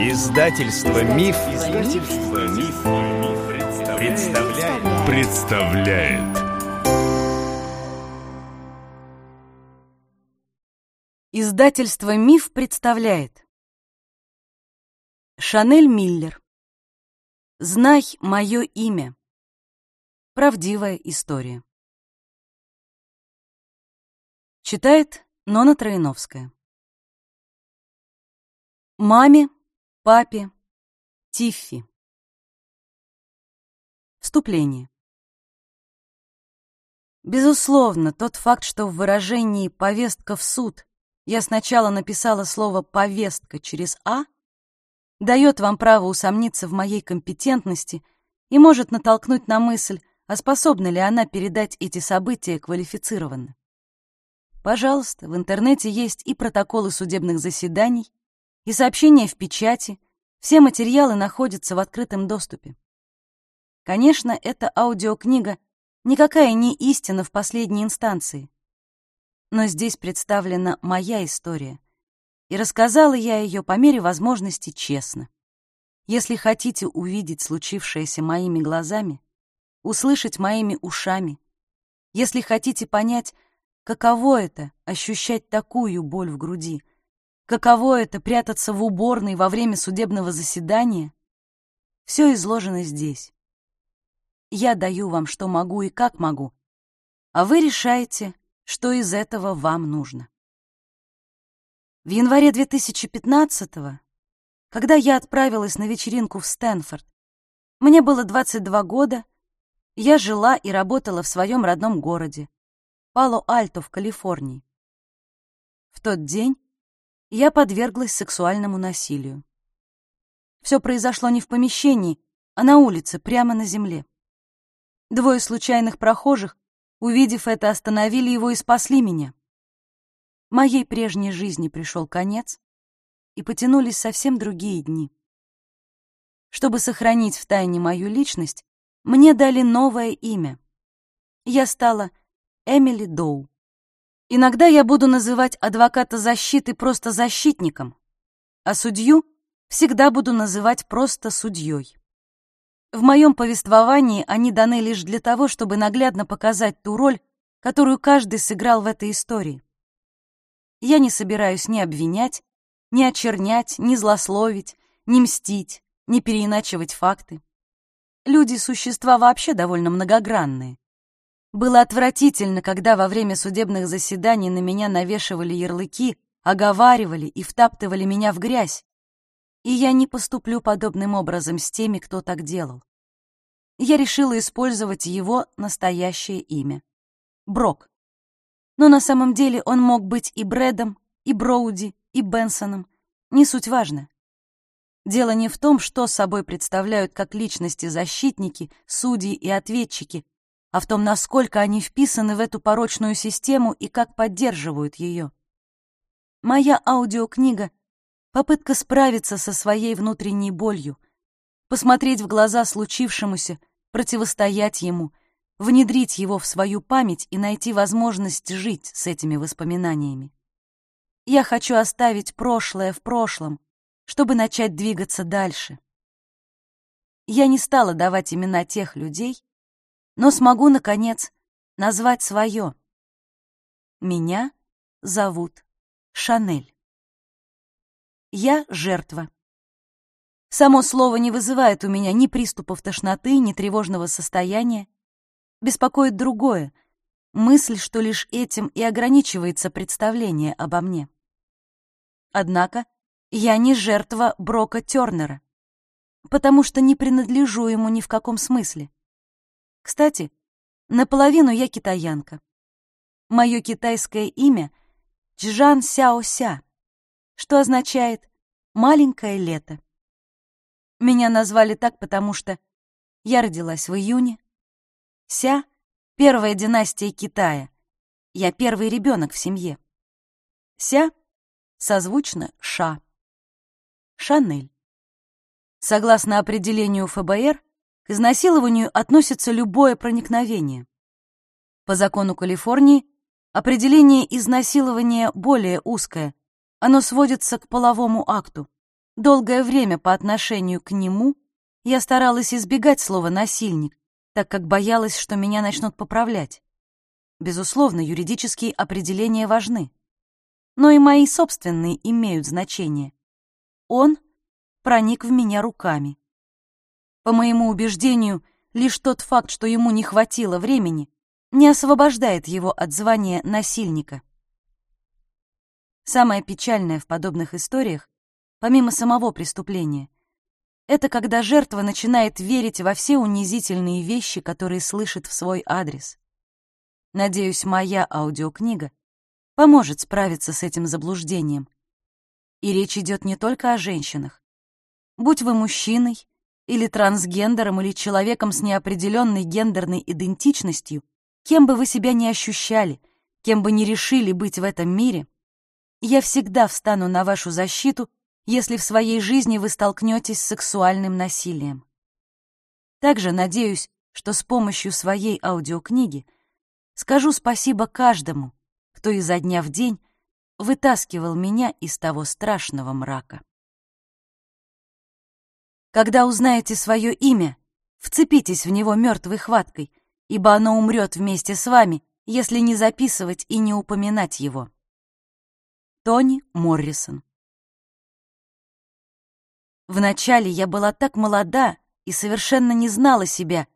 Издательство Миф, Издательство Миф, представляет. представляет. Издательство Миф представляет. Шанель Миллер. Знай мое имя. Правдивая история. Читает Нона Троиновская. Маме, папе, Тиффи. Вступление. Безусловно, тот факт, что в выражении «повестка в суд» я сначала написала слово «повестка» через «а», дает вам право усомниться в моей компетентности и может натолкнуть на мысль, а способна ли она передать эти события квалифицированно. Пожалуйста, в интернете есть и протоколы судебных заседаний, и сообщения в печати, все материалы находятся в открытом доступе. Конечно, эта аудиокнига никакая не истина в последней инстанции. Но здесь представлена моя история, и рассказала я ее по мере возможности честно. Если хотите увидеть случившееся моими глазами, услышать моими ушами, если хотите понять, каково это — ощущать такую боль в груди, каково это — прятаться в уборной во время судебного заседания, все изложено здесь. Я даю вам, что могу и как могу, а вы решаете, что из этого вам нужно. В январе 2015-го, когда я отправилась на вечеринку в Стэнфорд, мне было 22 года, я жила и работала в своем родном городе, Пало-Альто в Калифорнии. В тот день я подверглась сексуальному насилию. Все произошло не в помещении, а на улице, прямо на земле. Двое случайных прохожих, увидев это, остановили его и спасли меня. Моей прежней жизни пришел конец, и потянулись совсем другие дни. Чтобы сохранить в тайне мою личность, мне дали новое имя. Я стала Эмили Доу. Иногда я буду называть адвоката защиты просто защитником, а судью всегда буду называть просто судьей. В моем повествовании они даны лишь для того, чтобы наглядно показать ту роль, которую каждый сыграл в этой истории. Я не собираюсь ни обвинять, ни очернять, ни злословить, ни мстить, ни переиначивать факты. Люди — существа вообще довольно многогранные. Было отвратительно, когда во время судебных заседаний на меня навешивали ярлыки, оговаривали и втаптывали меня в грязь, и я не поступлю подобным образом с теми, кто так делал. Я решила использовать его настоящее имя — Брок. Но на самом деле он мог быть и Брэдом, и Броуди, и Бенсоном. Не суть важно. Дело не в том, что собой представляют как личности защитники, судьи и ответчики, а в том, насколько они вписаны в эту порочную систему и как поддерживают ее. Моя аудиокнига попытка справиться со своей внутренней болью, посмотреть в глаза случившемуся, противостоять ему, внедрить его в свою память и найти возможность жить с этими воспоминаниями. Я хочу оставить прошлое в прошлом, чтобы начать двигаться дальше. Я не стала давать имена тех людей, но смогу, наконец, назвать свое. Меня зовут Шанель. Я жертва. Само слово не вызывает у меня ни приступов тошноты, ни тревожного состояния. Беспокоит другое — мысль, что лишь этим и ограничивается представление обо мне. Однако я не жертва Брока Тернера, потому что не принадлежу ему ни в каком смысле. Кстати, наполовину я китаянка. Мое китайское имя — Чжан Сяо Ся что означает «маленькое лето». Меня назвали так, потому что я родилась в июне. Ся — первая династия Китая. Я первый ребенок в семье. Ся — созвучно Ша. Шанель. Согласно определению ФБР, к изнасилованию относится любое проникновение. По закону Калифорнии определение изнасилования более узкое, оно сводится к половому акту. Долгое время по отношению к нему я старалась избегать слова «насильник», так как боялась, что меня начнут поправлять. Безусловно, юридические определения важны. Но и мои собственные имеют значение. Он проник в меня руками. По моему убеждению, лишь тот факт, что ему не хватило времени, не освобождает его от звания насильника. Самое печальное в подобных историях, помимо самого преступления, это когда жертва начинает верить во все унизительные вещи, которые слышит в свой адрес. Надеюсь, моя аудиокнига поможет справиться с этим заблуждением. И речь идет не только о женщинах. Будь вы мужчиной, или трансгендером, или человеком с неопределенной гендерной идентичностью, кем бы вы себя ни ощущали, кем бы ни решили быть в этом мире, я всегда встану на вашу защиту, если в своей жизни вы столкнетесь с сексуальным насилием. Также надеюсь, что с помощью своей аудиокниги скажу спасибо каждому, кто изо дня в день вытаскивал меня из того страшного мрака. Когда узнаете свое имя, вцепитесь в него мертвой хваткой, ибо оно умрет вместе с вами, если не записывать и не упоминать его. Тони Моррисон Вначале я была так молода и совершенно не знала себя,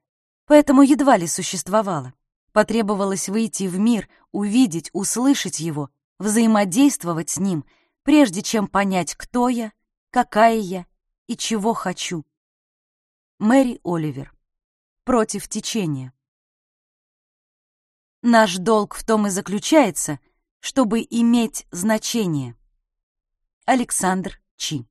поэтому едва ли существовала. Потребовалось выйти в мир, увидеть, услышать его, взаимодействовать с ним, прежде чем понять, кто я, какая я и чего хочу. Мэри Оливер. Против течения. Наш долг в том и заключается — чтобы иметь значение. Александр Чи